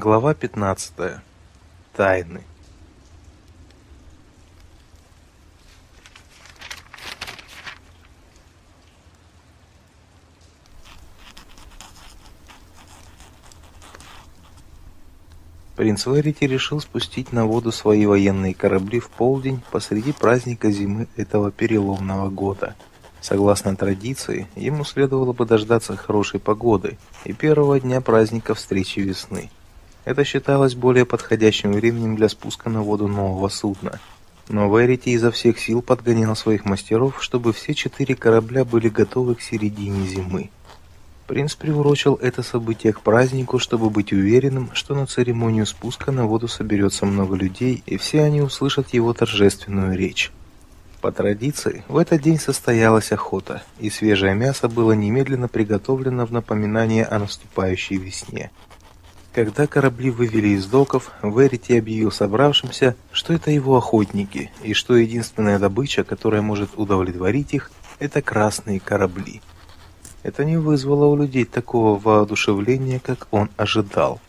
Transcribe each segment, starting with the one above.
Глава 15. Тайны. Принц Верити решил спустить на воду свои военные корабли в полдень посреди праздника зимы этого переломного года. Согласно традиции, ему следовало бы дождаться хорошей погоды и первого дня праздника встречи весны. Это считалось более подходящим временем для спуска на воду нового судна. Но Верити изо всех сил подгонял своих мастеров, чтобы все четыре корабля были готовы к середине зимы. Принц приурочил это событие к празднику, чтобы быть уверенным, что на церемонию спуска на воду соберется много людей, и все они услышат его торжественную речь. По традиции, в этот день состоялась охота, и свежее мясо было немедленно приготовлено в напоминание о наступающей весне. Когда корабли вывели из доков, Верити объявил собравшимся, что это его охотники, и что единственная добыча, которая может удовлетворить их, это красные корабли. Это не вызвало у людей такого воодушевления, как он ожидал.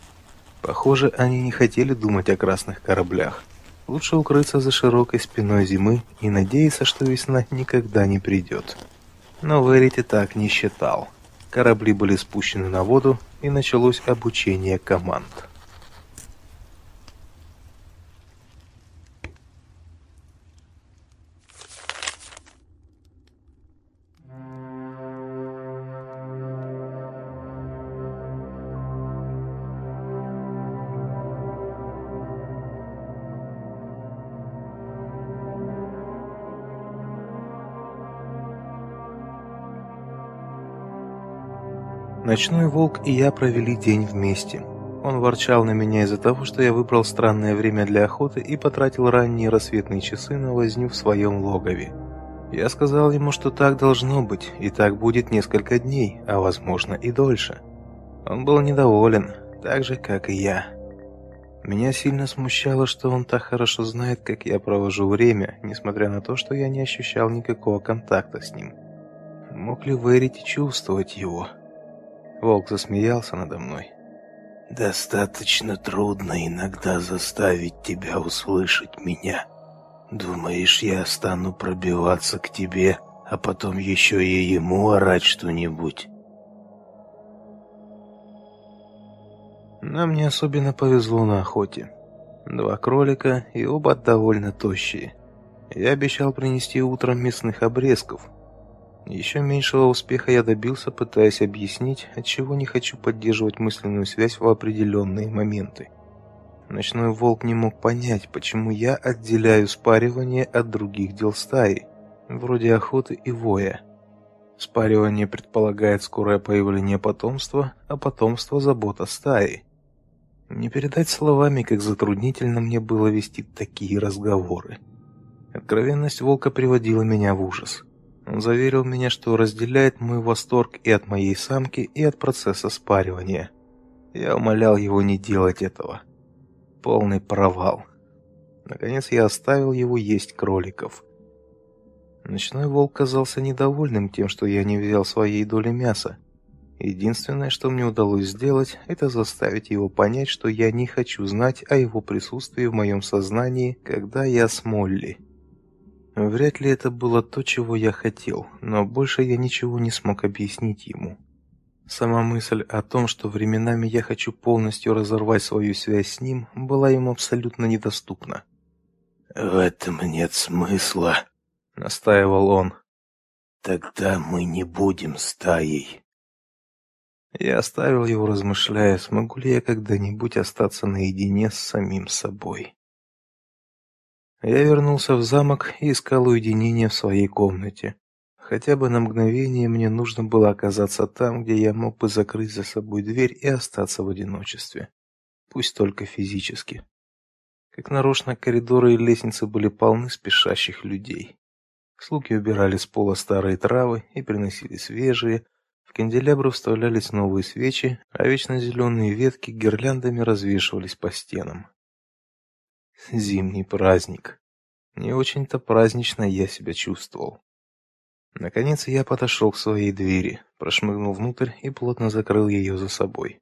Похоже, они не хотели думать о красных кораблях. Лучше укрыться за широкой спиной зимы и надеяться, что весна никогда не придет. Но Верити так не считал. Корабли были спущены на воду, и началось обучение команд. Ночной волк и я провели день вместе. Он ворчал на меня из-за того, что я выбрал странное время для охоты и потратил ранние рассветные часы на возню в своем логове. Я сказал ему, что так должно быть, и так будет несколько дней, а возможно и дольше. Он был недоволен, так же, как и я. Меня сильно смущало, что он так хорошо знает, как я провожу время, несмотря на то, что я не ощущал никакого контакта с ним. Мог ли Верити чувствовать его? Волк засмеялся надо мной. Достаточно трудно иногда заставить тебя услышать меня. Думаешь, я стану пробиваться к тебе, а потом еще и ему орать что-нибудь? Нам не особенно повезло на охоте. Два кролика и оба довольно тощие. Я обещал принести утром мясных обрезков, еще меньшего успеха я добился, пытаясь объяснить, отчего не хочу поддерживать мысленную связь в определенные моменты. Ночной волк не мог понять, почему я отделяю спаривание от других дел стаи, вроде охоты и воя. Спаривание предполагает скорое появление потомства, а потомство забота стаи. Не передать словами, как затруднительно мне было вести такие разговоры. Откровенность волка приводила меня в ужас. Он заверил меня, что разделяет мой восторг и от моей самки, и от процесса спаривания. Я умолял его не делать этого. Полный провал. Наконец я оставил его есть кроликов. Ночной волк казался недовольным тем, что я не взял своей доли мяса. Единственное, что мне удалось сделать, это заставить его понять, что я не хочу знать о его присутствии в моем сознании, когда я с Молли. Вряд ли это было то, чего я хотел, но больше я ничего не смог объяснить ему. Сама мысль о том, что временами я хочу полностью разорвать свою связь с ним, была ему абсолютно недоступна. В этом нет смысла, настаивал он. Тогда мы не будем стаей. Я оставил его, размышляя, смогу ли я когда-нибудь остаться наедине с самим собой. Я вернулся в замок и искал уединения в своей комнате. Хотя бы на мгновение мне нужно было оказаться там, где я мог бы закрыть за собой дверь и остаться в одиночестве. Пусть только физически. Как нарочно коридоры и лестницы были полны спешащих людей. Слуги убирали с пола старые травы и приносили свежие, в канделябры вставлялись новые свечи, а вечно зеленые ветки гирляндами развешивались по стенам. Зимний праздник. Не очень-то празднично я себя чувствовал. Наконец я подошел к своей двери, прошмыгнул внутрь и плотно закрыл ее за собой.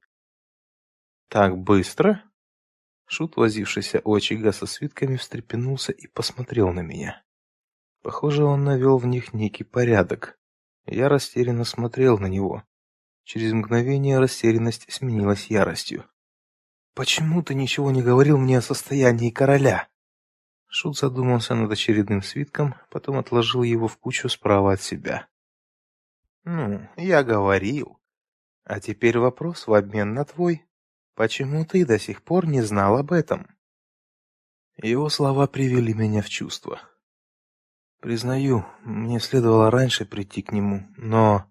Так быстро? Шут, возившийся у очага со свитками, встрепенулся и посмотрел на меня. Похоже, он навел в них некий порядок. Я растерянно смотрел на него. Через мгновение растерянность сменилась яростью. Почему ты ничего не говорил мне о состоянии короля? Шут задумался над очередным свитком, потом отложил его в кучу справа от себя. Ну, я говорил. А теперь вопрос в обмен на твой. Почему ты до сих пор не знал об этом? Его слова привели меня в чувство. Признаю, мне следовало раньше прийти к нему, но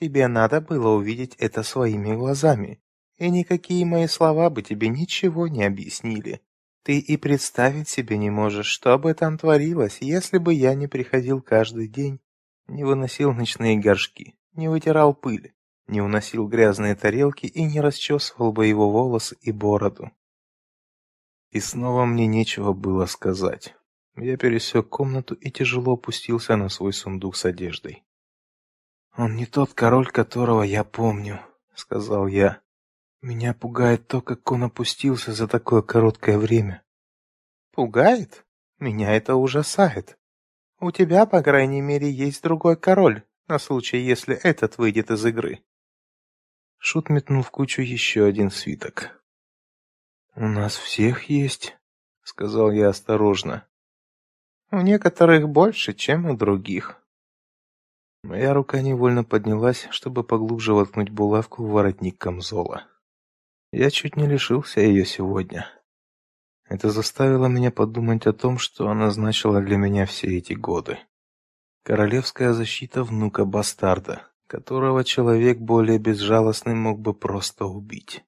тебе надо было увидеть это своими глазами, и никакие мои слова бы тебе ничего не объяснили. Ты и представить себе не можешь, что бы там творилось, если бы я не приходил каждый день, не выносил ночные горшки, не вытирал пыль, не уносил грязные тарелки и не расчесывал бы его волосы и бороду. И снова мне нечего было сказать. Я пересек комнату и тяжело опустился на свой сундук с одеждой. Он не тот король, которого я помню, сказал я. Меня пугает то, как он опустился за такое короткое время. Пугает? Меня это ужасает. У тебя, по крайней мере, есть другой король, на случай, если этот выйдет из игры. Шут метнул в кучу еще один свиток. У нас всех есть, сказал я осторожно. У некоторых больше, чем у других. Моя рука невольно поднялась, чтобы поглубже воткнуть булавку в воротник камзола. Я чуть не лишился ее сегодня. Это заставило меня подумать о том, что она значила для меня все эти годы. Королевская защита внука бастарда, которого человек более безжалостный мог бы просто убить.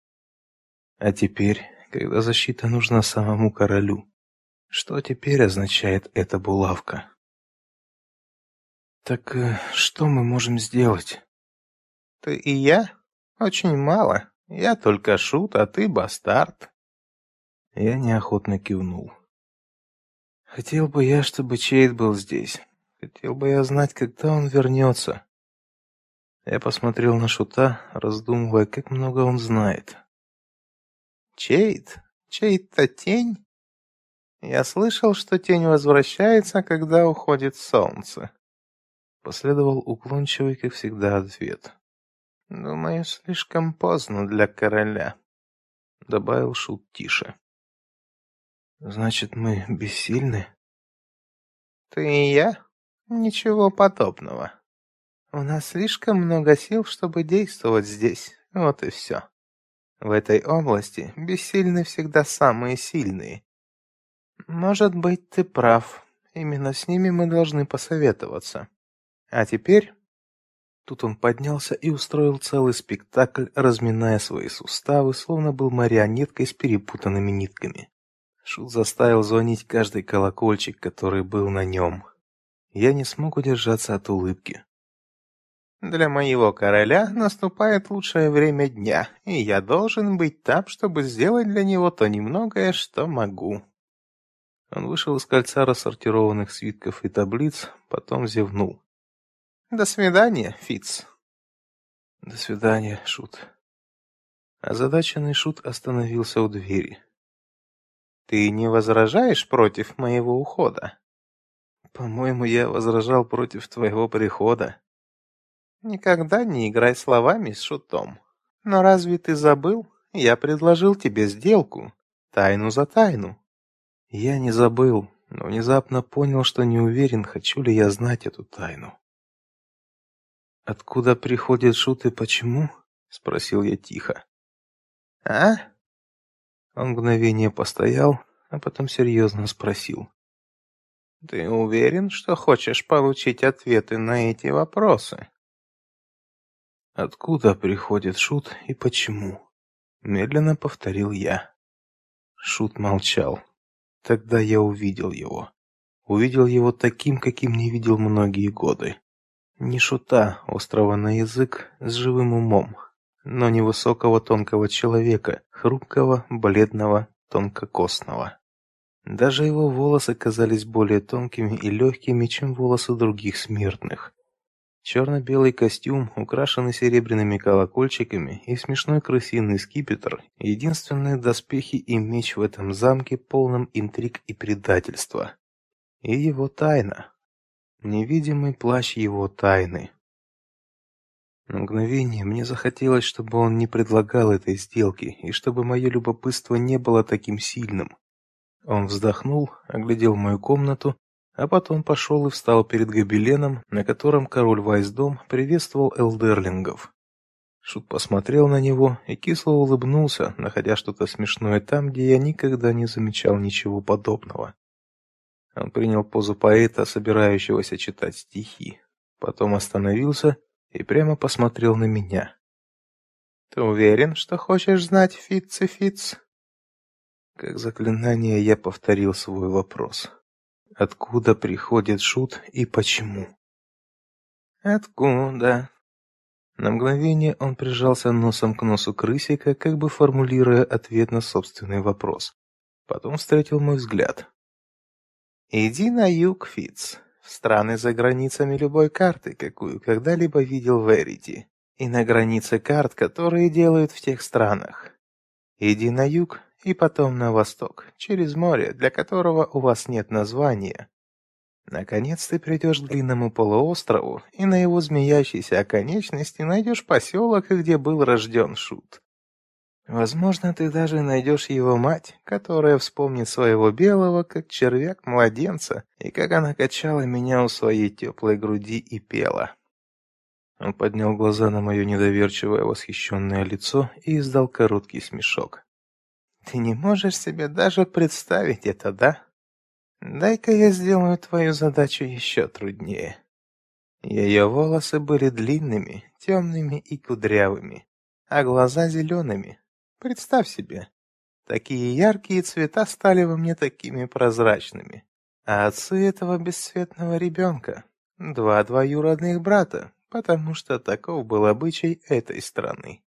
А теперь, когда защита нужна самому королю, что теперь означает эта булавка? Так э, что мы можем сделать? Ты и я? Очень мало. Я только шут, а ты бастард. Я неохотно кивнул. Хотел бы я, чтобы Чейд был здесь. Хотел бы я знать, когда он вернется. Я посмотрел на шута, раздумывая, как много он знает. Чейд? Чейд-то тень? Я слышал, что тень возвращается, когда уходит солнце. Последовал уклончивый, как всегда, ответ. Думаю, слишком поздно для короля, добавил шут тише. Значит, мы бессильны? Ты и я? Ничего подобного. У нас слишком много сил, чтобы действовать здесь. Вот и все. В этой области бессильны всегда самые сильные. Может быть, ты прав. Именно с ними мы должны посоветоваться. А теперь Тут он поднялся и устроил целый спектакль, разминая свои суставы, словно был марионеткой с перепутанными нитками. Шут заставил звонить каждый колокольчик, который был на нем. Я не смог удержаться от улыбки. Для моего короля наступает лучшее время дня, и я должен быть там, чтобы сделать для него то немногое, что могу. Он вышел из кольца рассортированных свитков и таблиц, потом зевнул. До свидания, Фиц. До свидания, Шут. Озадаченный Шут остановился у двери. Ты не возражаешь против моего ухода? По-моему, я возражал против твоего прихода. Никогда не играй словами с Шутом. Но разве ты забыл? Я предложил тебе сделку, тайну за тайну. Я не забыл, но внезапно понял, что не уверен, хочу ли я знать эту тайну. Откуда приходит шут и почему? спросил я тихо. А? Он мгновение постоял, а потом серьезно спросил: Ты уверен, что хочешь получить ответы на эти вопросы? Откуда приходит шут и почему? медленно повторил я. Шут молчал. Тогда я увидел его. Увидел его таким, каким не видел многие годы. Не шута, острого на язык, с живым умом, но невысокого тонкого человека, хрупкого, бледного, тонкокосного. Даже его волосы казались более тонкими и легкими, чем волосы других смертных. Черно-белый костюм, украшенный серебряными колокольчиками, и смешной крысиный скипетр — единственные доспехи и меч в этом замке, полном интриг и предательства. И его тайна. Невидимый плащ его тайны. На мгновение мне захотелось, чтобы он не предлагал этой сделки, и чтобы мое любопытство не было таким сильным. Он вздохнул, оглядел мою комнату а потом пошел и встал перед гобеленом, на котором король Вайсдом приветствовал элдерлингов. Шут посмотрел на него и кисло улыбнулся, находя что-то смешное там, где я никогда не замечал ничего подобного. Он принял позу поэта, собирающегося читать стихи, потом остановился и прямо посмотрел на меня. Ты уверен, что хочешь знать, Фитц и Фитц? Как заклинание я повторил свой вопрос. Откуда приходит шут и почему? Откуда? На мгновение он прижался носом к носу крысика, как бы формулируя ответ на собственный вопрос. Потом встретил мой взгляд. Иди на юг, Фиц, в страны за границами любой карты, какую когда-либо видел Верити, и на границе карт, которые делают в тех странах. Иди на юг и потом на восток, через море, для которого у вас нет названия. Наконец ты придешь к длинному полуострову, и на его змеящейся оконечности найдешь поселок, где был рожден Шут. Возможно, ты даже найдешь его мать, которая вспомнит своего белого, как червяк младенца, и как она качала меня у своей теплой груди и пела. Он поднял глаза на мое недоверчивое восхищенное лицо и издал короткий смешок. Ты не можешь себе даже представить это, да? Дай-ка я сделаю твою задачу еще труднее. Ее волосы были длинными, темными и кудрявыми, а глаза зелеными. Представь себе, такие яркие цвета стали во мне такими прозрачными. А отцы этого бесцветного ребенка — два двоюродных брата, потому что таков был обычай этой страны.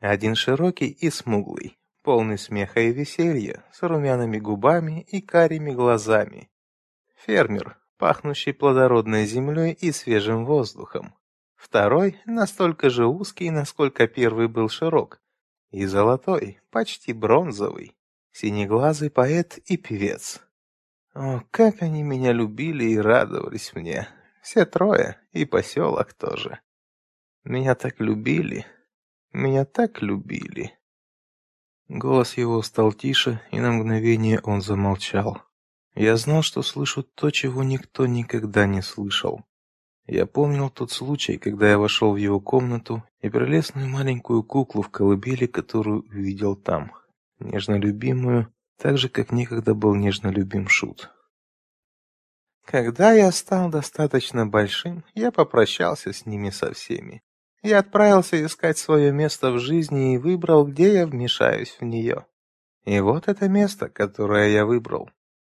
Один широкий и смуглый, полный смеха и веселья, с румяными губами и карими глазами. Фермер, пахнущий плодородной землей и свежим воздухом. Второй настолько же узкий, насколько первый был широк. И золотой, почти бронзовый, синеглазый поэт и певец. О, как они меня любили и радовались мне. Все трое, и поселок тоже. Меня так любили, меня так любили. Голос его стал тише, и на мгновение он замолчал. Я знал, что слышу то, чего никто никогда не слышал. Я помнил тот случай, когда я вошел в его комнату и прелестную маленькую куклу в колыбели, которую увидел там, нежно любимую, так же, как некогда был нежно любим Шут. Когда я стал достаточно большим, я попрощался с ними со всеми. Я отправился искать свое место в жизни и выбрал, где я вмешаюсь в нее. И вот это место, которое я выбрал.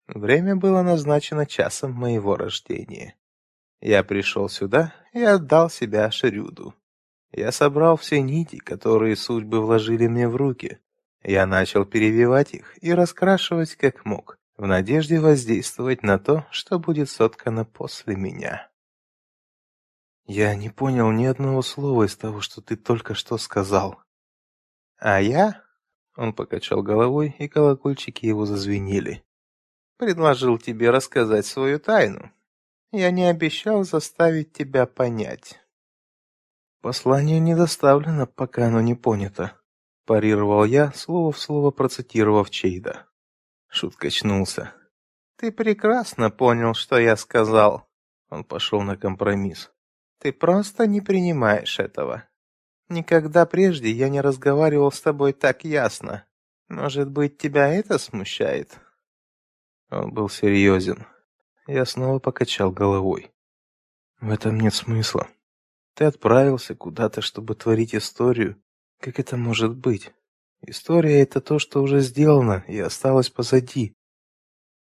Время было назначено часом моего рождения. Я пришел сюда и отдал себя Шрюду. Я собрал все нити, которые судьбы вложили мне в руки. Я начал перевивать их и раскрашивать как мог, в надежде воздействовать на то, что будет соткано после меня. Я не понял ни одного слова из того, что ты только что сказал. А я? Он покачал головой, и колокольчики его зазвенели. Предложил тебе рассказать свою тайну. Я не обещал заставить тебя понять. Послание не доставлено, пока оно не понято, парировал я, слово в слово процитировав Чейда. Шут качнулся. Ты прекрасно понял, что я сказал. Он пошел на компромисс. Ты просто не принимаешь этого. Никогда прежде я не разговаривал с тобой так ясно. Может быть, тебя это смущает? Он был серьезен. Я снова покачал головой. В этом нет смысла. Ты отправился куда-то, чтобы творить историю. Как это может быть? История это то, что уже сделано и осталось позади.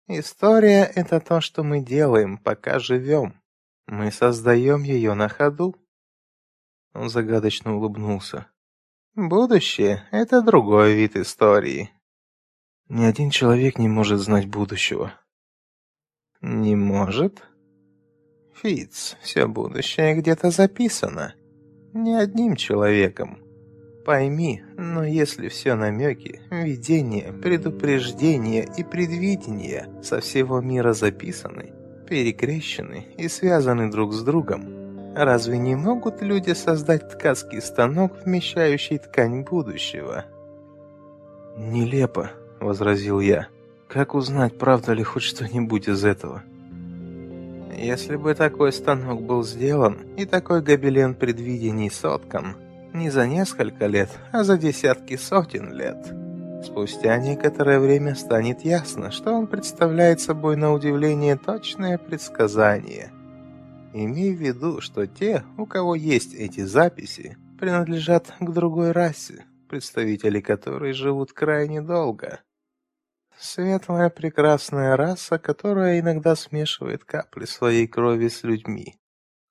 История это то, что мы делаем, пока живем. Мы создаем ее на ходу. Он загадочно улыбнулся. Будущее это другой вид истории. Ни один человек не может знать будущего. Не может? Фиц, все будущее где-то записано. Не одним человеком. Пойми, но если все намеки, видения, предупреждения и предвидения со всего мира записаны, перекрещены и связаны друг с другом, разве не могут люди создать ткацкий станок, вмещающий ткань будущего? «Нелепо», — возразил я. «Как узнать, правда ли хоть что-нибудь из этого?» Если бы такой станок был сделан и такой гобелен предвидений соткан, не за несколько лет, а за десятки сотен лет, спустя некоторое время станет ясно, что он представляет собой на удивление точное предсказание. Имей в виду, что те, у кого есть эти записи, принадлежат к другой расе, представители которой живут крайне долго. Светлая прекрасная раса, которая иногда смешивает капли своей крови с людьми.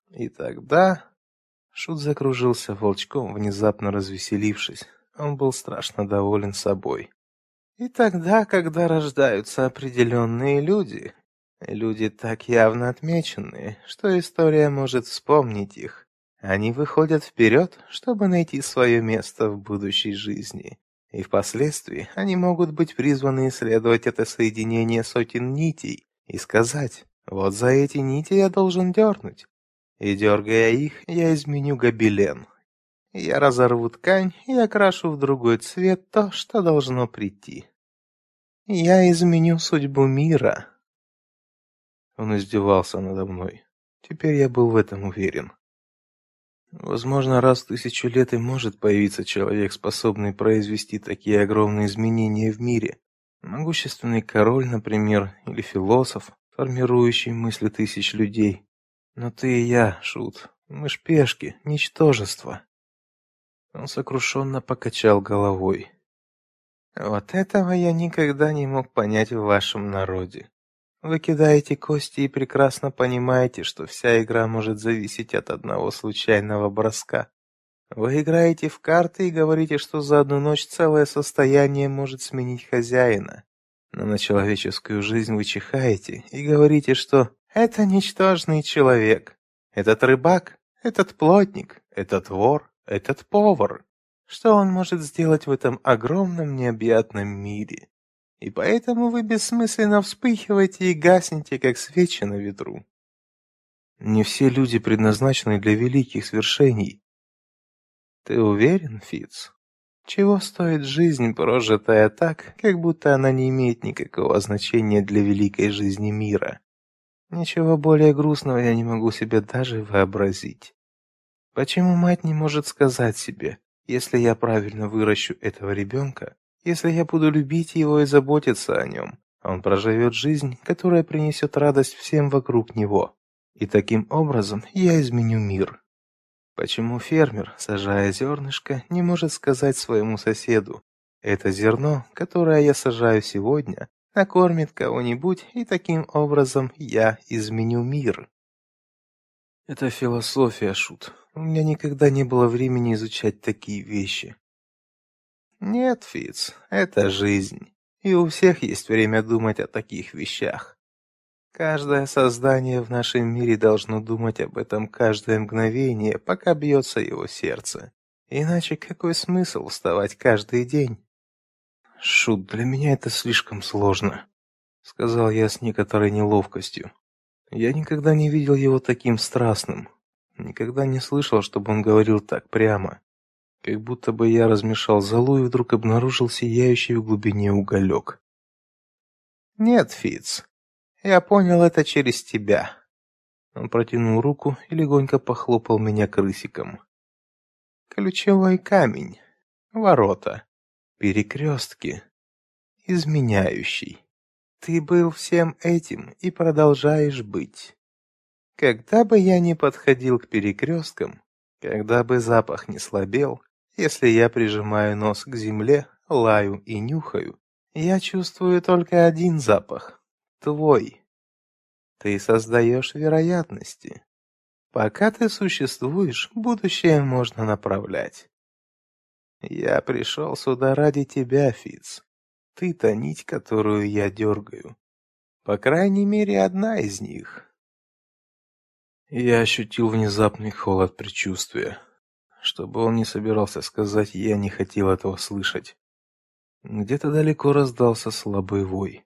И тогда... Шут закружился волчком, внезапно развеселившись. Он был страшно доволен собой. И тогда, когда рождаются определенные люди, люди так явно отмеченные, что история может вспомнить их, они выходят вперед, чтобы найти свое место в будущей жизни и впоследствии они могут быть призваны исследовать это соединение сотен нитей и сказать, вот за эти нити я должен дернуть. И дергая их, я изменю гобелен. Я разорву ткань и окрашу в другой цвет то, что должно прийти. Я изменю судьбу мира. Он издевался надо мной. Теперь я был в этом уверен. Возможно, раз в тысячу лет и может появиться человек, способный произвести такие огромные изменения в мире. Могущественный король, например, или философ, формирующий мысли тысяч людей. Но ты и я, Шут, мы ж пешки, ничтожество. Он сокрушенно покачал головой. Вот этого я никогда не мог понять в вашем народе. Вы кидаете кости и прекрасно понимаете, что вся игра может зависеть от одного случайного броска. Вы играете в карты и говорите, что за одну ночь целое состояние может сменить хозяина. Но на человеческую жизнь вы чихаете и говорите, что это ничтожный человек. Этот рыбак, этот плотник, этот вор, этот повар. Что он может сделать в этом огромном необъятном мире? И поэтому вы бессмысленно вспыхиваете и гаснете, как свечи на ветру. Не все люди предназначены для великих свершений. Ты уверен, Фиц? Чего стоит жизнь, прожитая так, как будто она не имеет никакого значения для великой жизни мира? Ничего более грустного я не могу себе даже вообразить. Почему мать не может сказать себе, если я правильно выращу этого ребенка, если я буду любить его и заботиться о нем, он проживет жизнь, которая принесет радость всем вокруг него. И таким образом я изменю мир. Почему фермер, сажая зернышко, не может сказать своему соседу, это зерно, которое я сажаю сегодня, накормит кого-нибудь, и таким образом я изменю мир. Это философия, шут. У меня никогда не было времени изучать такие вещи. Нет, Фиц, это жизнь. И у всех есть время думать о таких вещах. Каждое создание в нашем мире должно думать об этом каждое мгновение, пока бьется его сердце. Иначе какой смысл вставать каждый день? Шут, для меня это слишком сложно, сказал я с некоторой неловкостью. Я никогда не видел его таким страстным, никогда не слышал, чтобы он говорил так прямо. Как будто бы я размешал золу и вдруг обнаружил сияющий в глубине уголек. Нет, Фиц. Я понял это через тебя. Он протянул руку и легонько похлопал меня крысиком. Ключевой камень, ворота, перекрестки, изменяющий. Ты был всем этим и продолжаешь быть. Когда бы я ни подходил к перекресткам, когда бы запах не слабел, если я прижимаю нос к земле, лаю и нюхаю, я чувствую только один запах — твой. Ты создаешь вероятности. Пока ты существуешь, будущее можно направлять. Я пришел сюда ради тебя, Фиц. Ты та нить, которую я дергаю. По крайней мере, одна из них. Я ощутил внезапный холод предчувствия. Что бы он ни собирался сказать, я не хотел этого слышать. Где-то далеко раздался слабый вой.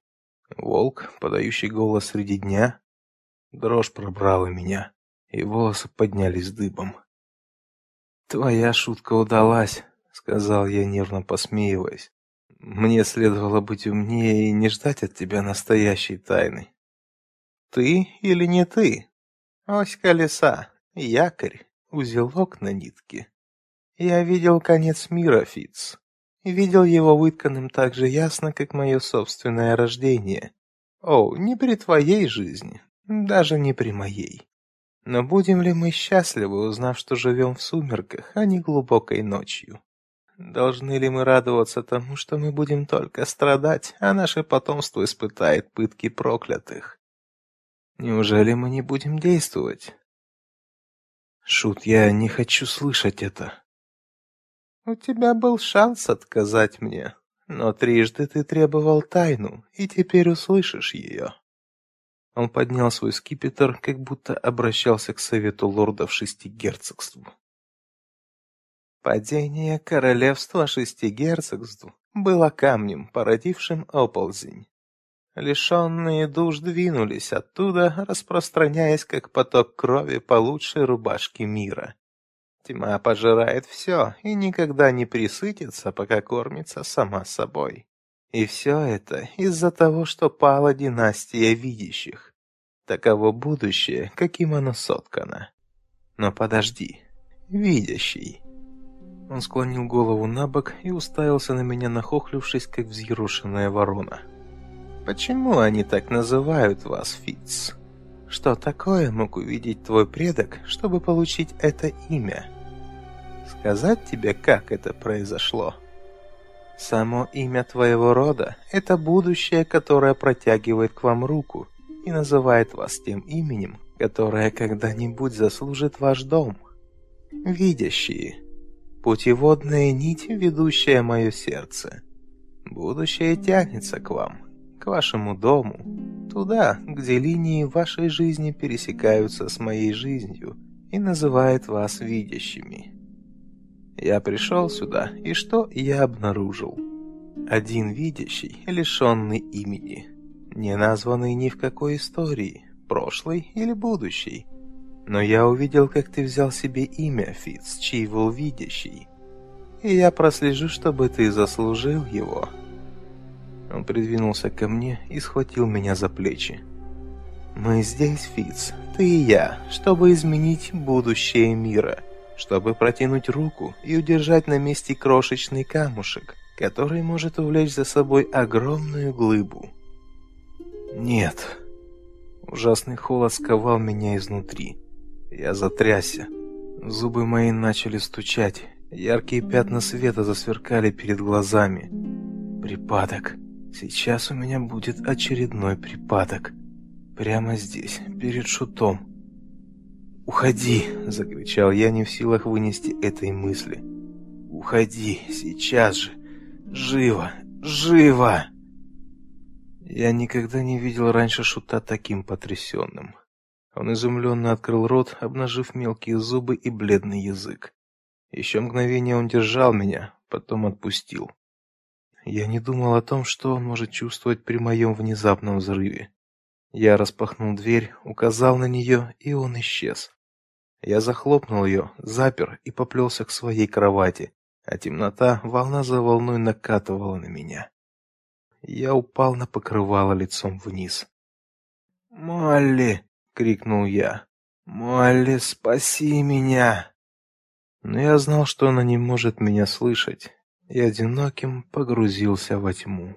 Волк, подающий голос среди дня. Дрожь пробрала меня, и волосы поднялись дыбом. «Твоя шутка удалась», — сказал я, нервно посмеиваясь. «Мне следовало быть умнее и не ждать от тебя настоящей тайны». «Ты или не ты? Ось колеса, якорь, узелок на нитке. Я видел конец мира, Фиц. Видел его вытканным так же ясно, как мое собственное рождение. О, не при твоей жизни, даже не при моей. Но будем ли мы счастливы, узнав, что живем в сумерках, а не глубокой ночью? Должны ли мы радоваться тому, что мы будем только страдать, а наше потомство испытает пытки проклятых? Неужели мы не будем действовать? Шут, я не хочу слышать это. У тебя был шанс отказать мне, но трижды ты требовал тайну, и теперь услышишь ее. Он поднял свой скипетр, как будто обращался к совету лордов шести герцогств. Падение королевства шести герцогств было камнем, породившим оползень. Лишенные душ двинулись оттуда, распространяясь как поток крови по лучшей рубашке мира. Тьма пожирает все и никогда не присытится, пока кормится сама собой. И все это из-за того, что пала династия видящих. Таково будущее, каким оно соткано. Но подожди, видящий. Он склонил голову на бок и уставился на меня, нахохлившись, как взъерошенная ворона. Почему они так называют вас, Фитц? Что такое мог увидеть твой предок, чтобы получить это имя? Сказать тебе, как это произошло? Само имя твоего рода – это будущее, которое протягивает к вам руку – и называет вас тем именем, которое когда-нибудь заслужит ваш дом. Видящие. Путеводная нить, ведущая мое сердце. Будущее тянется к вам, к вашему дому, туда, где линии вашей жизни пересекаются с моей жизнью и называет вас видящими. Я пришел сюда, и что я обнаружил? Один видящий, лишенный имени – не названный ни в какой истории, прошлой или будущей. Но я увидел, как ты взял себе имя, Фитц, Чивол Видящий. И я прослежу, чтобы ты заслужил его. Он придвинулся ко мне и схватил меня за плечи. Мы здесь, Фитц, ты и я, чтобы изменить будущее мира, чтобы протянуть руку и удержать на месте крошечный камушек, который может увлечь за собой огромную глыбу. Нет. Ужасный холод сковал меня изнутри. Я затрясся. Зубы мои начали стучать. Яркие пятна света засверкали перед глазами. Припадок. Сейчас у меня будет очередной припадок. Прямо здесь, перед шутом. «Уходи!» — закричал я, не в силах вынести этой мысли. «Уходи! Сейчас же! Живо! Живо!» Я никогда не видел раньше шута таким потрясенным. Он изумленно открыл рот, обнажив мелкие зубы и бледный язык. Еще мгновение он держал меня, потом отпустил. Я не думал о том, что он может чувствовать при моем внезапном взрыве. Я распахнул дверь, указал на нее, и он исчез. Я захлопнул ее, запер и поплелся к своей кровати, а темнота волна за волной накатывала на меня. Я упал на покрывало лицом вниз. «Молли!» — крикнул я. «Молли, спаси меня!» Но я знал, что она не может меня слышать, и одиноким погрузился во тьму.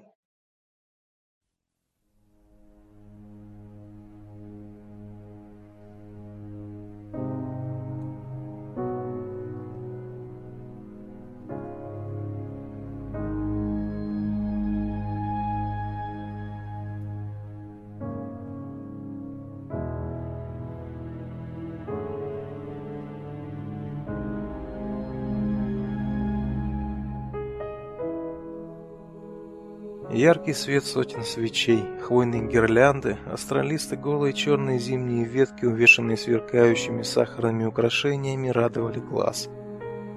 Яркий свет сотен свечей, хвойные гирлянды, астролисты голые черные зимние ветки, увешанные сверкающими сахарными украшениями, радовали глаз.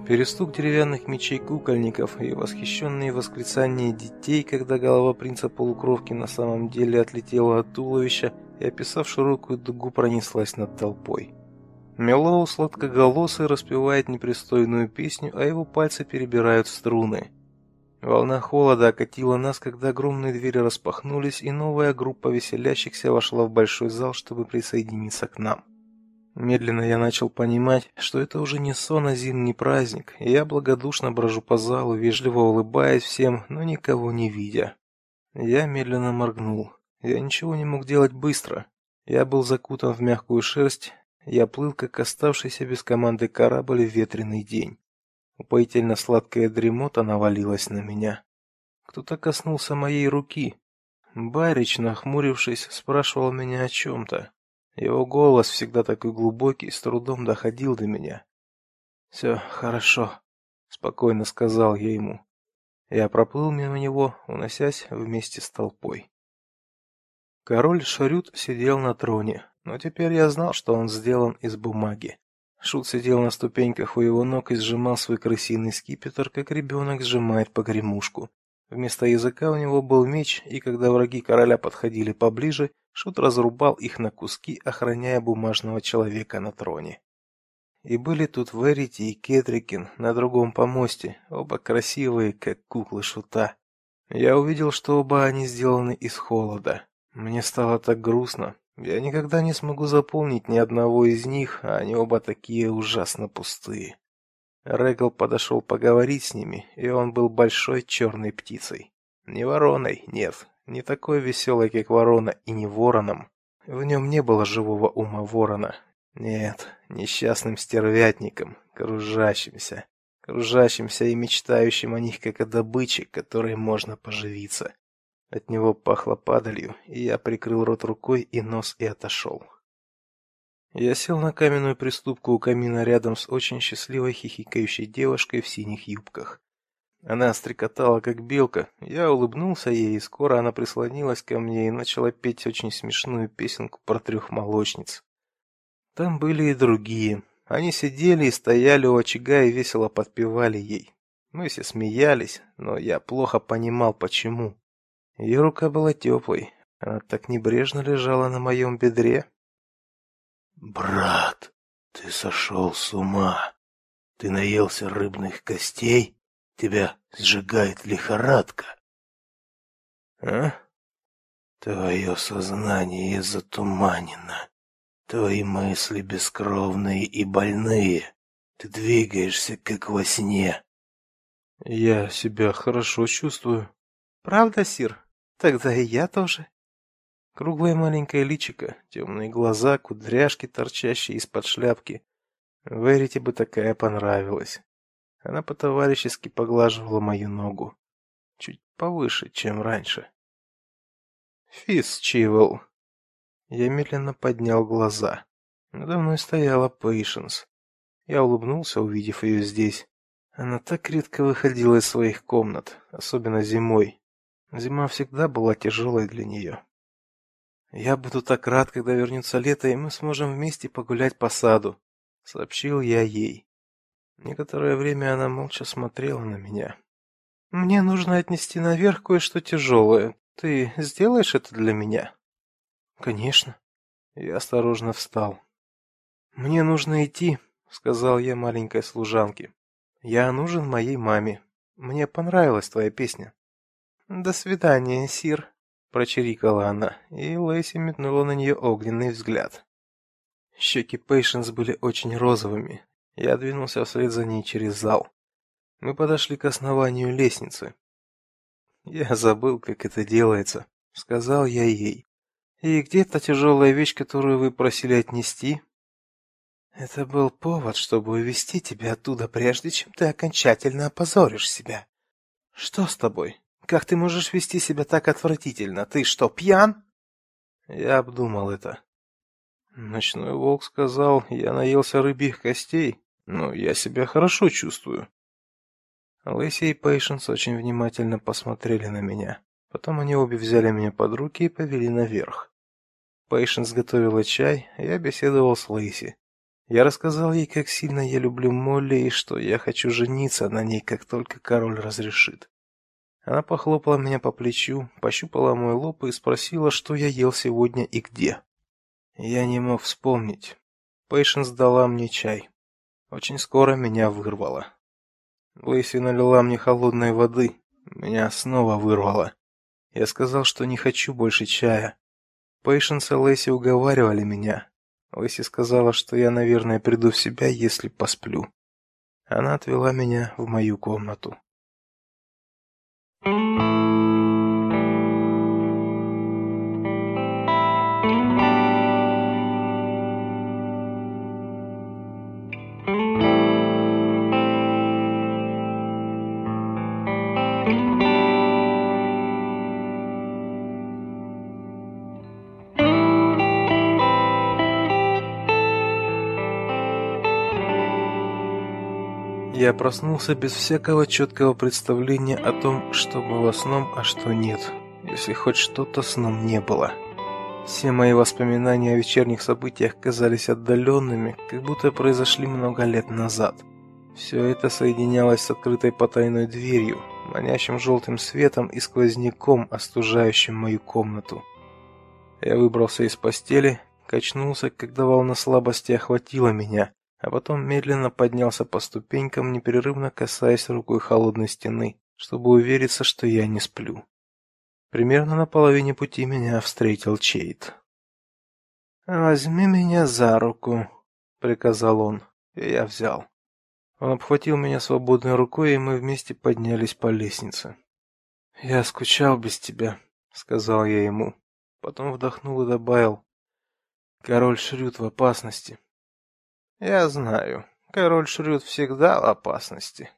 Перестук деревянных мечей кукольников и восхищенные восклицания детей, когда голова принца полукровки на самом деле отлетела от туловища и, описав широкую дугу, пронеслась над толпой. Мелоу сладкоголосый распевает непристойную песню, а его пальцы перебирают струны. Волна холода окатила нас, когда огромные двери распахнулись, и новая группа веселящихся вошла в большой зал, чтобы присоединиться к нам. Медленно я начал понимать, что это уже не сон, а зимний праздник, и я благодушно брожу по залу, вежливо улыбаясь всем, но никого не видя. Я медленно моргнул. Я ничего не мог делать быстро. Я был закутан в мягкую шерсть, я плыл, как оставшийся без команды корабль в ветреный день. Упоительно сладкая дремота навалилась на меня. Кто-то коснулся моей руки. Барич, нахмурившись, спрашивал меня о чем-то. Его голос, всегда такой глубокий, с трудом доходил до меня. «Все хорошо», — спокойно сказал я ему. Я проплыл мимо него, уносясь вместе с толпой. Король Шарют сидел на троне, но теперь я знал, что он сделан из бумаги. Шут сидел на ступеньках у его ног и сжимал свой крысиный скипетр, как ребенок сжимает погремушку. Вместо языка у него был меч, и когда враги короля подходили поближе, Шут разрубал их на куски, охраняя бумажного человека на троне. И были тут Верити и Кетрикин на другом помосте, оба красивые, как куклы Шута. Я увидел, что оба они сделаны из холода. Мне стало так грустно, я никогда не смогу заполнить ни одного из них, а они оба такие ужасно пустые. Регл подошел поговорить с ними, и он был большой черной птицей. Не вороной, нет, не такой веселой, как ворона, и не вороном. В нем не было живого ума ворона. Нет, несчастным стервятником, кружащимся, кружащимся и мечтающим о них как о добыче, которой можно поживиться. От него пахло падалью, и я прикрыл рот рукой и нос и отошел. Я сел на каменную приступку у камина рядом с очень счастливой хихикающей девушкой в синих юбках. Она стрекотала как белка. Я улыбнулся ей, и скоро она прислонилась ко мне и начала петь очень смешную песенку про трех молочниц. Там были и другие. Они сидели и стояли у очага и весело подпевали ей. Мы все смеялись, но я плохо понимал почему. Ее рука была теплой, она так небрежно лежала на моем бедре. «Брат, ты сошел с ума. Ты наелся рыбных костей? Тебя сжигает лихорадка?» «А?» «Твое сознание затуманено. Твои мысли бескровные и больные. Ты двигаешься, как во сне». «Я себя хорошо чувствую». «Правда, Сир?» Тогда и я тоже. Круглое маленькое личико, темные глаза, кудряшки, торчащие из-под шляпки. Верите бы такая понравилась. Она по-товарищески поглаживала мою ногу. Чуть повыше, чем раньше. Фис Чивел. Я медленно поднял глаза. Надо мной стояла Пейшенс. Я улыбнулся, увидев ее здесь. Она так редко выходила из своих комнат, особенно зимой. Зима всегда была тяжелой для нее. Я буду так рад, когда вернется лето, и мы сможем вместе погулять по саду, сообщил я ей. Некоторое время она молча смотрела на меня. Мне нужно отнести наверх кое-что тяжелое. Ты сделаешь это для меня? Конечно. Я осторожно встал. Мне нужно идти, сказал я маленькой служанке. Я нужен моей маме. Мне понравилась твоя песня. «До свидания, сир», — прочирикала она, и Лэйси метнула на нее огненный взгляд. Щеки Пейшенс были очень розовыми. Я двинулся вслед за ней через зал. Мы подошли к основанию лестницы. «Я забыл, как это делается», — сказал я ей. «И где та тяжелая вещь, которую вы просили отнести?» «Это был повод, чтобы увести тебя оттуда, прежде чем ты окончательно опозоришь себя. Что с тобой?» Как ты можешь вести себя так отвратительно? Ты что, пьян? Я обдумал это. Ночной волк сказал, я наелся рыбьих костей, но я себя хорошо чувствую. Лэйси и Пейшенс очень внимательно посмотрели на меня. Потом они обе взяли меня под руки и повели наверх. Пейшенс готовила чай, я беседовал с Лейси. Я рассказал ей, как сильно я люблю Молли и что я хочу жениться на ней, как только король разрешит. Она похлопала меня по плечу, пощупала мой лоб и спросила, что я ел сегодня и где. Я не мог вспомнить. Пейшенс дала мне чай. Очень скоро меня вырвало. Лейси налила мне холодной воды. Меня снова вырвало. Я сказал, что не хочу больше чая. Пейшенс и Лейси уговаривали меня, Лэйси сказала, что я, наверное, приду в себя, если посплю. Она отвела меня в мою комнату. Thank you. Я проснулся без всякого четкого представления о том, что было сном, а что нет, если хоть что-то сном не было. Все мои воспоминания о вечерних событиях казались отдаленными, как будто произошли много лет назад. Все это соединялось с открытой потайной дверью, манящим желтым светом и сквозняком, остужающим мою комнату. Я выбрался из постели, качнулся, когда волна слабости охватила меня, а потом медленно поднялся по ступенькам, непрерывно касаясь рукой холодной стены, чтобы увериться, что я не сплю. Примерно на половине пути меня встретил Чейт. "Возьми меня за руку", приказал он, и я взял. Он обхватил меня свободной рукой, и мы вместе поднялись по лестнице. "Я скучал без тебя", сказал я ему. Потом вдохнул и добавил: "Король Шрют в опасности". Я знаю. Король Шрюд всегда в опасности.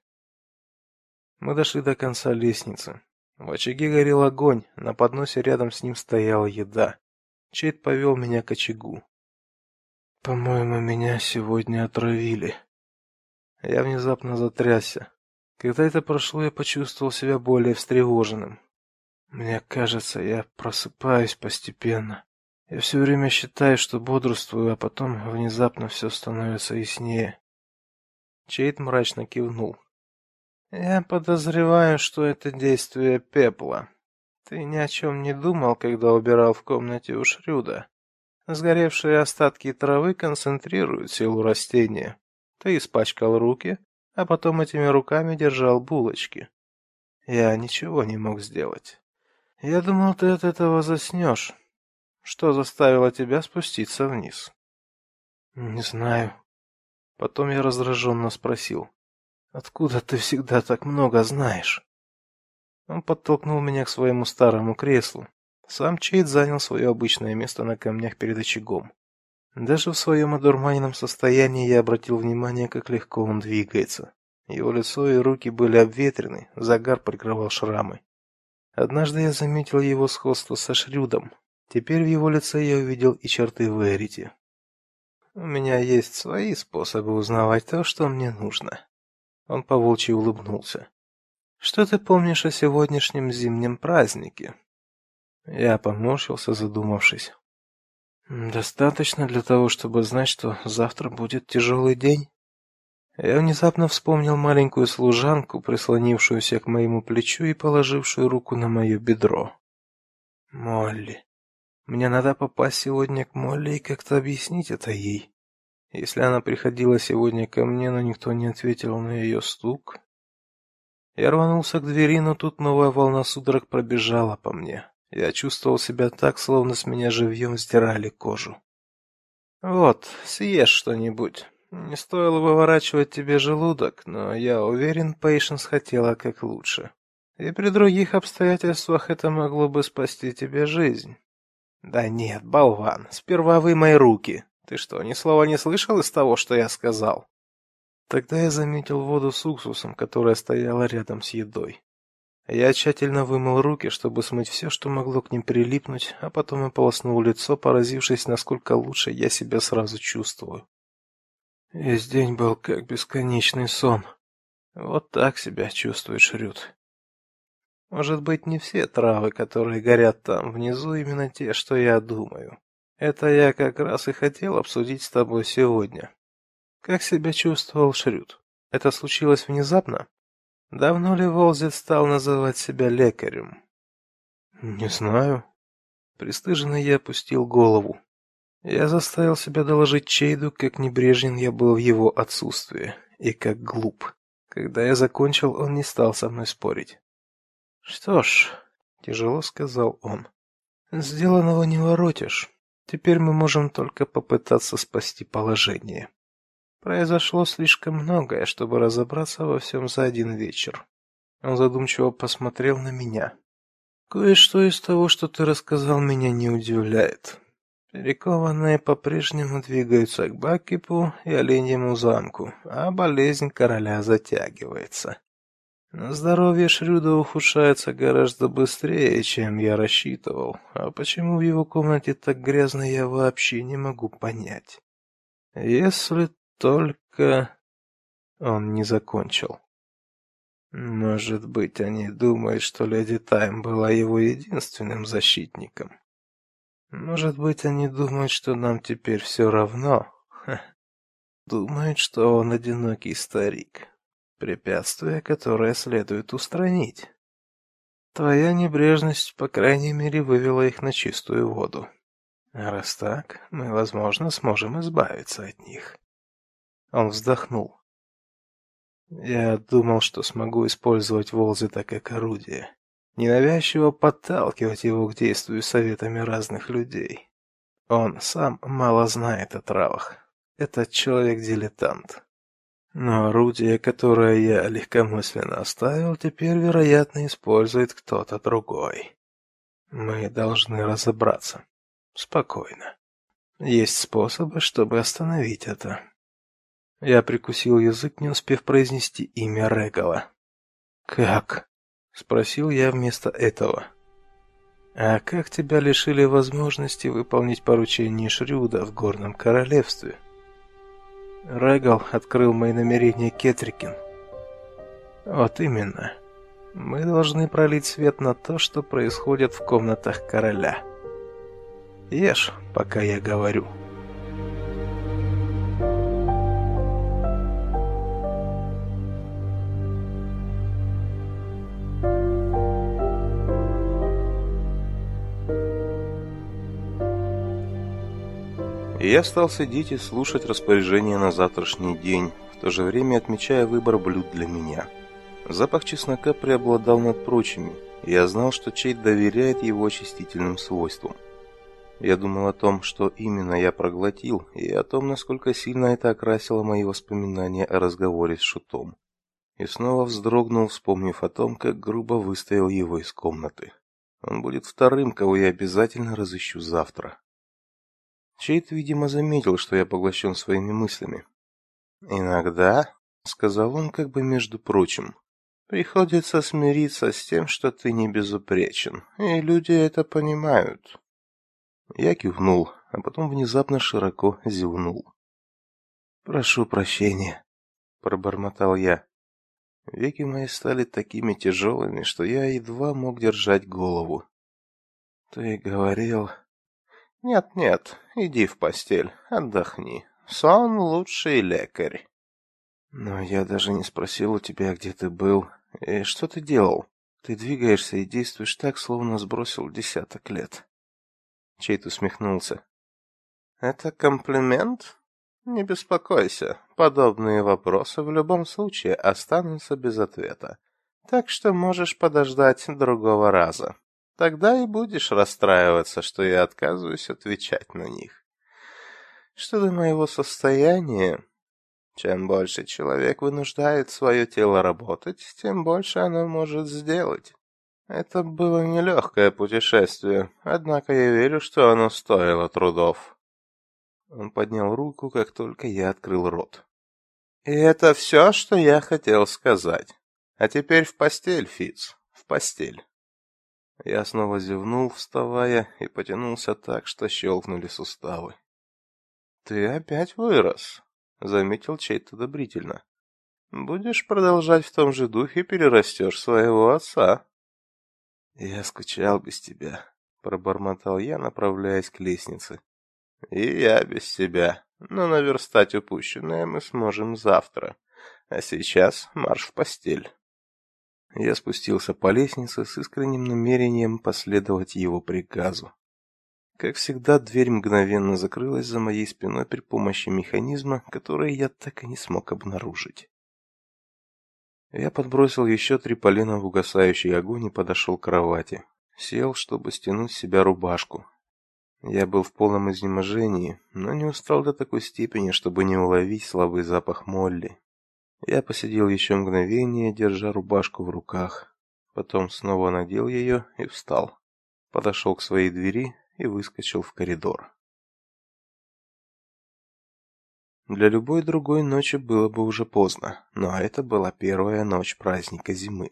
Мы дошли до конца лестницы. В очаге горел огонь, на подносе рядом с ним стояла еда. Чейд повел меня к очагу. По-моему, меня сегодня отравили. Я внезапно затрясся. Когда это прошло, я почувствовал себя более встревоженным. Мне кажется, я просыпаюсь постепенно. Я все время считаю, что бодрствую, а потом внезапно все становится яснее. Чейд мрачно кивнул. Я подозреваю, что это действие пепла. Ты ни о чем не думал, когда убирал в комнате у Шрюда. Сгоревшие остатки травы концентрируют силу растения. Ты испачкал руки, а потом этими руками держал булочки. Я ничего не мог сделать. Я думал, ты от этого заснешь. Что заставило тебя спуститься вниз? Не знаю. Потом я раздраженно спросил: "Откуда ты всегда так много знаешь?" Он подтолкнул меня к своему старому креслу. Сам Чейд занял свое обычное место на камнях перед очагом. Даже в своем одурманенном состоянии я обратил внимание, как легко он двигается. Его лицо и руки были обветрены, загар прикрывал шрамы. Однажды я заметил его сходство со Шрюдом, Теперь в его лице я увидел и черты Верити. У меня есть свои способы узнавать то, что мне нужно. Он поволчьи улыбнулся. Что ты помнишь о сегодняшнем зимнем празднике? Я поморщился, задумавшись. Достаточно для того, чтобы знать, что завтра будет тяжелый день. Я внезапно вспомнил маленькую служанку, прислонившуюся к моему плечу и положившую руку на мое бедро. Молли. Мне надо попасть сегодня к Молли и как-то объяснить это ей. Если она приходила сегодня ко мне, но никто не ответил на ее стук. Я рванулся к двери, но тут новая волна судорог пробежала по мне. Я чувствовал себя так, словно с меня живьем сдирали кожу. Вот, съешь что-нибудь. Не стоило выворачивать тебе желудок, но я уверен, Пейшенс хотела как лучше. И при других обстоятельствах это могло бы спасти тебе жизнь. Да нет, болван, сперва вымой руки. Ты что, ни слова не слышал из того, что я сказал? Тогда я заметил воду с уксусом, которая стояла рядом с едой. Я тщательно вымыл руки, чтобы смыть все, что могло к ним прилипнуть, а потом ополоснул лицо, поразившись, насколько лучше я себя сразу чувствую. Весь день был как бесконечный сон. Вот так себя чувствует Шрюд. Может быть, не все травы, которые горят там внизу, именно те, что я думаю. Это я как раз и хотел обсудить с тобой сегодня. Как себя чувствовал Шрюд? Это случилось внезапно? Давно ли Волзит стал называть себя лекарем? Не знаю. Пристыженный я опустил голову. Я заставил себя доложить Чейду, как небрежен я был в его отсутствии, и как глуп. Когда я закончил, он не стал со мной спорить. «Что ж», — тяжело сказал он, — «сделанного не воротишь. Теперь мы можем только попытаться спасти положение. Произошло слишком многое, чтобы разобраться во всем за один вечер». Он задумчиво посмотрел на меня. «Кое-что из того, что ты рассказал, меня не удивляет. Перекованные по-прежнему двигаются к Бакипу и Оленьему замку, а болезнь короля затягивается. Здоровье Шрюда ухудшается гораздо быстрее, чем я рассчитывал. А почему в его комнате так грязно, я вообще не могу понять. Если только он не закончил. Может быть, они думают, что леди Тайм была его единственным защитником. Может быть, они думают, что нам теперь все равно. Ха. Думают, что он одинокий старик. Препятствие, которое следует устранить. Твоя небрежность, по крайней мере, вывела их на чистую воду. А раз так, мы, возможно, сможем избавиться от них. Он вздохнул. Я думал, что смогу использовать Волзита как орудие, ненавязчиво подталкивать его к действию советами разных людей. Он сам мало знает о травах. Этот человек-дилетант. Но орудие, которое я легкомысленно оставил, теперь, вероятно, использует кто-то другой. Мы должны разобраться. Спокойно. Есть способы, чтобы остановить это. Я прикусил язык, не успев произнести имя Регала. «Как?» — спросил я вместо этого. «А как тебя лишили возможности выполнить поручение Шрюда в Горном Королевстве?» Регал открыл мои намерения Кетрикин. Вот именно. Мы должны пролить свет на то, что происходит в комнатах короля. Ешь, пока я говорю. И я стал сидеть и слушать распоряжения на завтрашний день, в то же время отмечая выбор блюд для меня. Запах чеснока преобладал над прочими, и я знал, что Чейд доверяет его очистительным свойствам. Я думал о том, что именно я проглотил, и о том, насколько сильно это окрасило мои воспоминания о разговоре с Шутом. И снова вздрогнул, вспомнив о том, как грубо выставил его из комнаты. Он будет вторым, кого я обязательно разыщу завтра. Чейт, видимо, заметил, что я поглощен своими мыслями. «Иногда», — сказал он как бы между прочим, — «приходится смириться с тем, что ты не безупречен, и люди это понимают». Я кивнул, а потом внезапно широко зевнул. «Прошу прощения», — пробормотал я. Веки мои стали такими тяжелыми, что я едва мог держать голову. «Ты говорил...» Нет-нет, иди в постель, отдохни. Сон лучший лекарь. Но я даже не спросил у тебя, где ты был и что ты делал. Ты двигаешься и действуешь так, словно сбросил десяток лет. Чейт усмехнулся. Это комплимент? Не беспокойся, подобные вопросы в любом случае останутся без ответа. Так что можешь подождать другого раза. Тогда и будешь расстраиваться, что я отказываюсь отвечать на них. Что до моего состояния, чем больше человек вынуждает свое тело работать, тем больше оно может сделать. Это было нелегкое путешествие, однако я верю, что оно стоило трудов. Он поднял руку, как только я открыл рот. И это все, что я хотел сказать. А теперь в постель, Фиц, в постель. Я снова зевнул, вставая, и потянулся так, что щелкнули суставы. «Ты опять вырос», — заметил чей-то одобрительно. «Будешь продолжать в том же духе, перерастешь своего отца». Я скучал без тебя, пробормотал я, направляясь к лестнице. И я без тебя. Но наверстать упущенное мы сможем завтра. А сейчас марш в постель. Я спустился по лестнице с искренним намерением последовать его приказу. Как всегда, дверь мгновенно закрылась за моей спиной при помощи механизма, который я так и не смог обнаружить. Я подбросил еще три полена в угасающий огонь и подошел к кровати. Сел, чтобы стянуть с себя рубашку. Я был в полном изнеможении, но не устал до такой степени, чтобы не уловить слабый запах Молли. Я посидел еще мгновение, держа рубашку в руках. Потом снова надел ее и встал. Подошел к своей двери и выскочил в коридор. Для любой другой ночи было бы уже поздно, но это была первая ночь праздника зимы.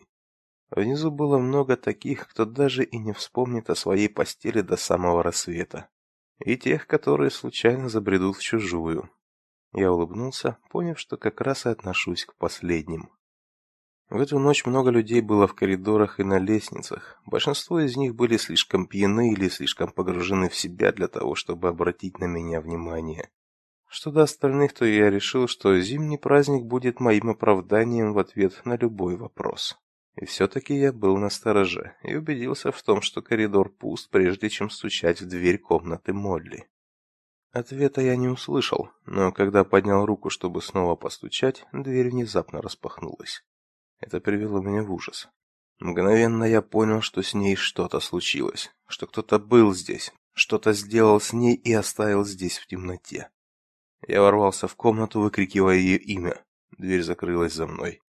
Внизу было много таких, кто даже и не вспомнит о своей постели до самого рассвета, и тех, которые случайно забредут в чужую. Я улыбнулся, поняв, что как раз и отношусь к последним. В эту ночь много людей было в коридорах и на лестницах. Большинство из них были слишком пьяны или слишком погружены в себя для того, чтобы обратить на меня внимание. Что до остальных, то я решил, что зимний праздник будет моим оправданием в ответ на любой вопрос. И все-таки я был на стороже и убедился в том, что коридор пуст, прежде чем стучать в дверь комнаты Молли. Ответа я не услышал, но когда поднял руку, чтобы снова постучать, дверь внезапно распахнулась. Это привело меня в ужас. Мгновенно я понял, что с ней что-то случилось, что кто-то был здесь, что-то сделал с ней и оставил здесь в темноте. Я ворвался в комнату, выкрикивая ее имя. Дверь закрылась за мной.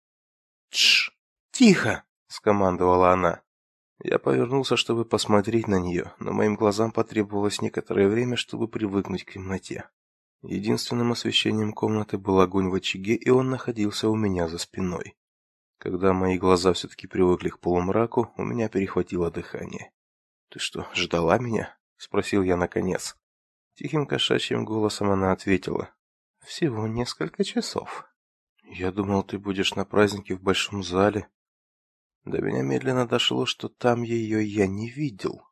«Тш! Тихо!» — скомандовала она. Я повернулся, чтобы посмотреть на нее, но моим глазам потребовалось некоторое время, чтобы привыкнуть к темноте. Единственным освещением комнаты был огонь в очаге, и он находился у меня за спиной. Когда мои глаза все-таки привыкли к полумраку, у меня перехватило дыхание. «Ты что, ждала меня?» — спросил я наконец. Тихим кошачьим голосом она ответила. «Всего несколько часов». «Я думал, ты будешь на празднике в большом зале». До меня медленно дошло, что там ее я не видел.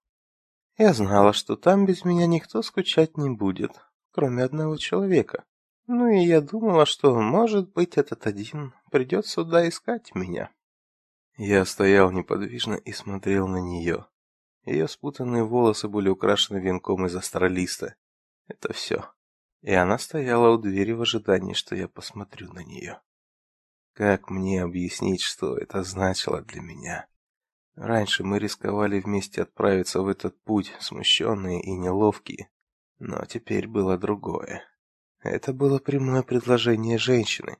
Я знала, что там без меня никто скучать не будет, кроме одного человека. Ну и я думала, что, может быть, этот один придет сюда искать меня. Я стоял неподвижно и смотрел на нее. Ее спутанные волосы были украшены венком из астролиста. Это все. И она стояла у двери в ожидании, что я посмотрю на нее. Как мне объяснить, что это значило для меня? Раньше мы рисковали вместе отправиться в этот путь, смущенные и неловкие, но теперь было другое. Это было прямое предложение женщины.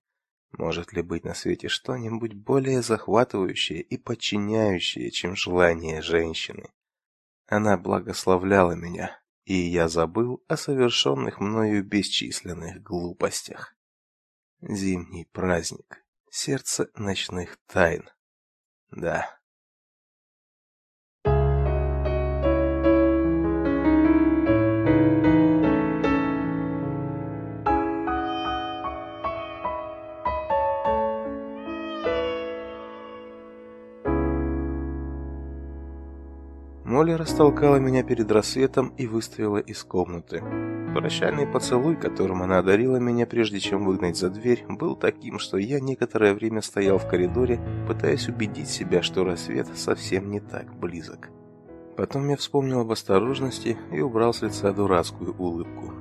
Может ли быть на свете что-нибудь более захватывающее и подчиняющее, чем желание женщины? Она благословляла меня, и я забыл о совершенных мною бесчисленных глупостях. Зимний праздник. Сердце ночных тайн. Да, Молли растолкала меня перед рассветом и выставила из комнаты. Прощальный поцелуй, которым она одарила меня, прежде чем выгнать за дверь, был таким, что я некоторое время стоял в коридоре, пытаясь убедить себя, что рассвет совсем не так близок. Потом я вспомнил об осторожности и убрал с лица дурацкую улыбку.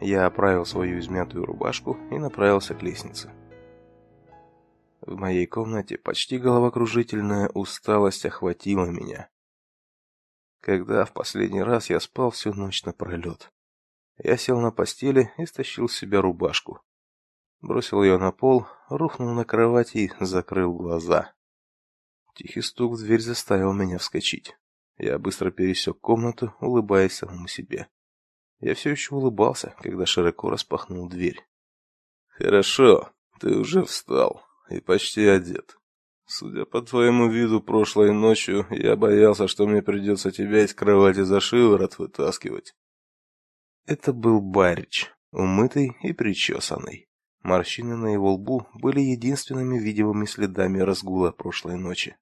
Я оправил свою измятую рубашку и направился к лестнице. В моей комнате почти головокружительная усталость охватила меня когда в последний раз я спал всю ночь напролет. Я сел на постели и стащил с себя рубашку. Бросил ее на пол, рухнул на кровать и закрыл глаза. Тихий стук в дверь заставил меня вскочить. Я быстро пересек комнату, улыбаясь самому себе. Я все еще улыбался, когда широко распахнул дверь. «Хорошо, ты уже встал и почти одет. Судя по твоему виду прошлой ночью, я боялся, что мне придется тебя из кровати за шиворот вытаскивать. Это был Барич, умытый и причесанный. Морщины на его лбу были единственными видимыми следами разгула прошлой ночи.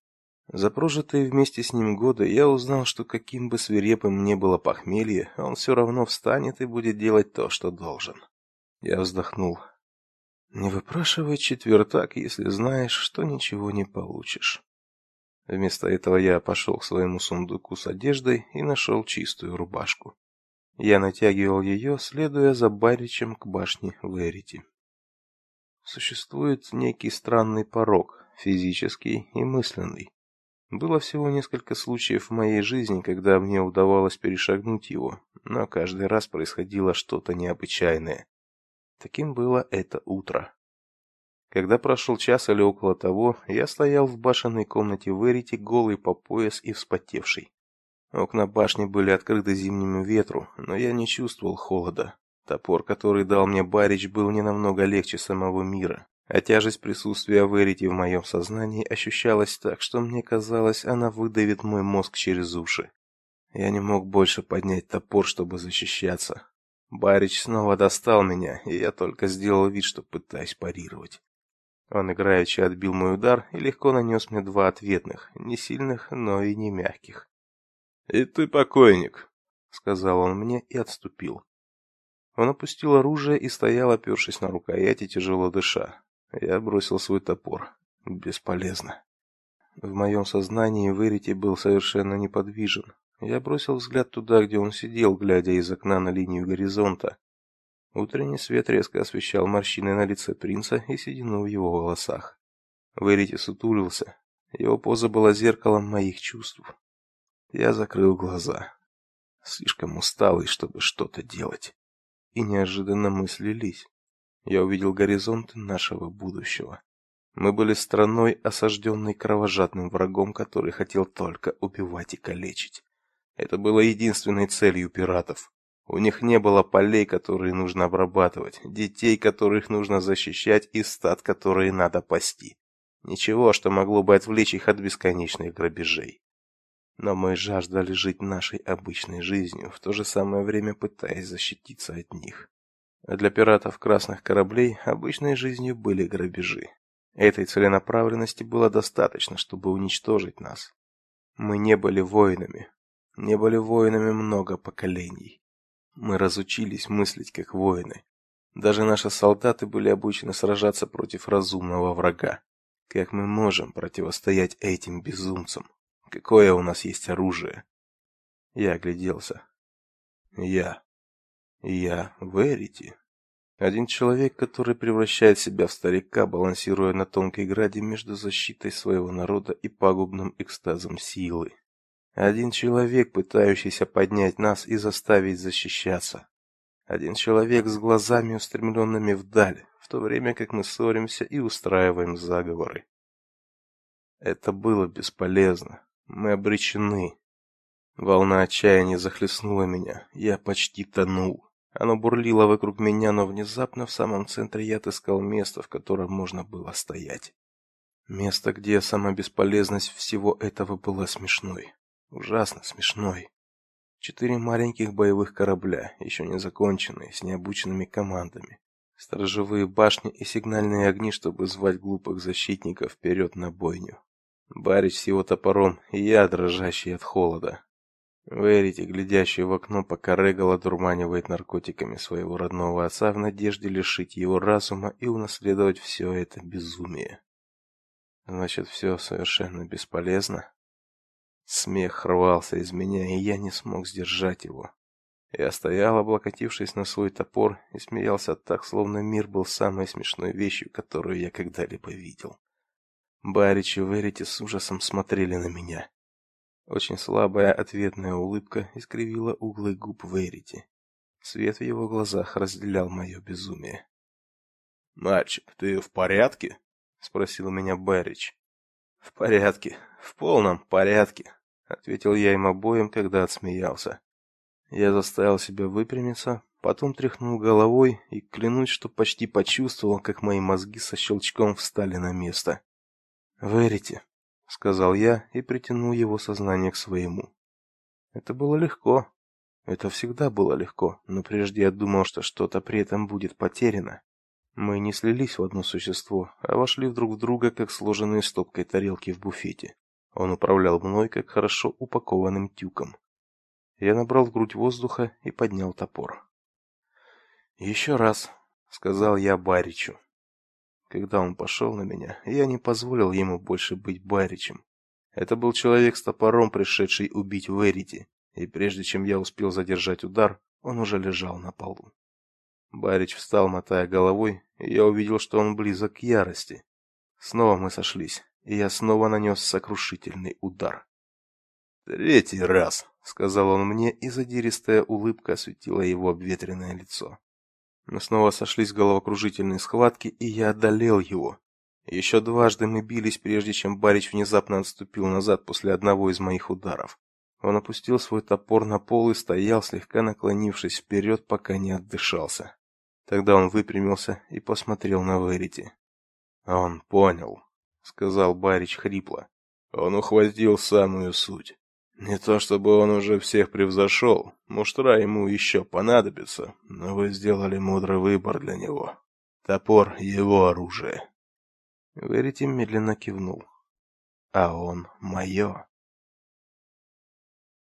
За прожитые вместе с ним годы я узнал, что каким бы свирепым ни было похмелье, он все равно встанет и будет делать то, что должен. Я вздохнул. Не выпрашивай четвертак, если знаешь, что ничего не получишь. Вместо этого я пошел к своему сундуку с одеждой и нашел чистую рубашку. Я натягивал ее, следуя за Баричем к башне Верити. Существует некий странный порог, физический и мысленный. Было всего несколько случаев в моей жизни, когда мне удавалось перешагнуть его, но каждый раз происходило что-то необычайное. Таким было это утро. Когда прошел час или около того, я стоял в башенной комнате Верити, голый по пояс и вспотевший. Окна башни были открыты зимнему ветру, но я не чувствовал холода. Топор, который дал мне Барич, был не намного легче самого мира, а тяжесть присутствия Верити в моем сознании ощущалась так, что мне казалось, она выдавит мой мозг через уши. Я не мог больше поднять топор, чтобы защищаться. Барич снова достал меня, и я только сделал вид, что пытаюсь парировать. Он играючи отбил мой удар и легко нанес мне два ответных, не сильных, но и не мягких. "И ты покойник", сказал он мне и отступил. Он опустил оружие и стоял, опершись на рукоять тяжело дыша. Я бросил свой топор. Бесполезно. В моем сознании Верити был совершенно неподвижен. Я бросил взгляд туда, где он сидел, глядя из окна на линию горизонта. Утренний свет резко освещал морщины на лице принца и седину в его волосах. Верити сутулился. Его поза была зеркалом моих чувств. Я закрыл глаза. Слишком усталый, чтобы что-то делать. И неожиданно мысли лились. Я увидел горизонт нашего будущего. Мы были страной, осажденной кровожадным врагом, который хотел только убивать и калечить. Это было единственной целью пиратов. У них не было полей, которые нужно обрабатывать, детей, которых нужно защищать, и стад, которые надо пасти. Ничего, что могло бы отвлечь их от бесконечных грабежей. Но мы жаждали жить нашей обычной жизнью, в то же самое время пытаясь защититься от них. А для пиратов красных кораблей обычной жизнью были грабежи. Этой целенаправленности было достаточно, чтобы уничтожить нас. Мы не были воинами, не были воинами много поколений. Мы разучились мыслить как воины. Даже наши солдаты были обучены сражаться против разумного врага. Как мы можем противостоять этим безумцам? Какое у нас есть оружие? Я огляделся. Я. Я Верити. Один человек, который превращает себя в старика, балансируя на тонкой гради между защитой своего народа и пагубным экстазом силы. Один человек, пытающийся поднять нас и заставить защищаться. Один человек с глазами устремленными вдаль, в то время как мы ссоримся и устраиваем заговоры. Это было бесполезно. Мы обречены. Волна отчаяния захлестнула меня. Я почти тонул. Оно бурлило вокруг меня, но внезапно в самом центре я отыскал место, в котором можно было стоять. Место, где сама бесполезность всего этого была смешной. Ужасно смешной. Четыре маленьких боевых корабля, еще не законченные, с необученными командами. Сторожевые башни и сигнальные огни, чтобы звать глупых защитников вперед на бойню. Барич с его топором и я, дрожащий от холода. Верите, глядящий в окно, пока Регал одурманивает наркотиками своего родного отца в надежде лишить его разума и унаследовать все это безумие. Значит, все совершенно бесполезно. Смех рвался из меня, и я не смог сдержать его. Я стоял, облокотившись на свой топор, и смеялся так, словно мир был самой смешной вещью, которую я когда-либо видел. Барич и Верити с ужасом смотрели на меня. Очень слабая ответная улыбка искривила углы губ Верити. Свет в его глазах разделял мое безумие. "Мальчик, ты в порядке?" спросил меня Барич. "В порядке, в полном порядке", ответил я им обоим, когда отсмеялся. Я заставил себя выпрямиться, потом тряхнул головой и клянусь, что почти почувствовал, как мои мозги со щелчком встали на место. "Верите?" сказал я и притянул его сознание к своему. Это было легко. Это всегда было легко, но прежде я думал, что что-то при этом будет потеряно. Мы не слились в одно существо, а вошли друг в друга, как сложенные стопкой тарелки в буфете. Он управлял мной, как хорошо упакованным тюком. Я набрал в грудь воздуха и поднял топор. «Еще раз», — сказал я Баричу. Когда он пошел на меня, я не позволил ему больше быть Баричем. Это был человек с топором, пришедший убить Верити, и прежде чем я успел задержать удар, он уже лежал на полу. Барич встал, мотая головой, и я увидел, что он близок к ярости. Снова мы сошлись, и я снова нанес сокрушительный удар. «Третий раз», — сказал он мне, и задиристая улыбка осветила его обветренное лицо. Мы снова сошлись в головокружительной схватке, и я одолел его. Еще дважды мы бились, прежде чем Барич внезапно отступил назад после одного из моих ударов. Он опустил свой топор на пол и стоял, слегка наклонившись вперед, пока не отдышался. Тогда он выпрямился и посмотрел на Верити. «Он понял», — сказал Барич хрипло. «Он ухватил самую суть. Не то чтобы он уже всех превзошел, муштра ему еще понадобится, но вы сделали мудрый выбор для него. Топор — его оружие». Верити медленно кивнул. «А он мое».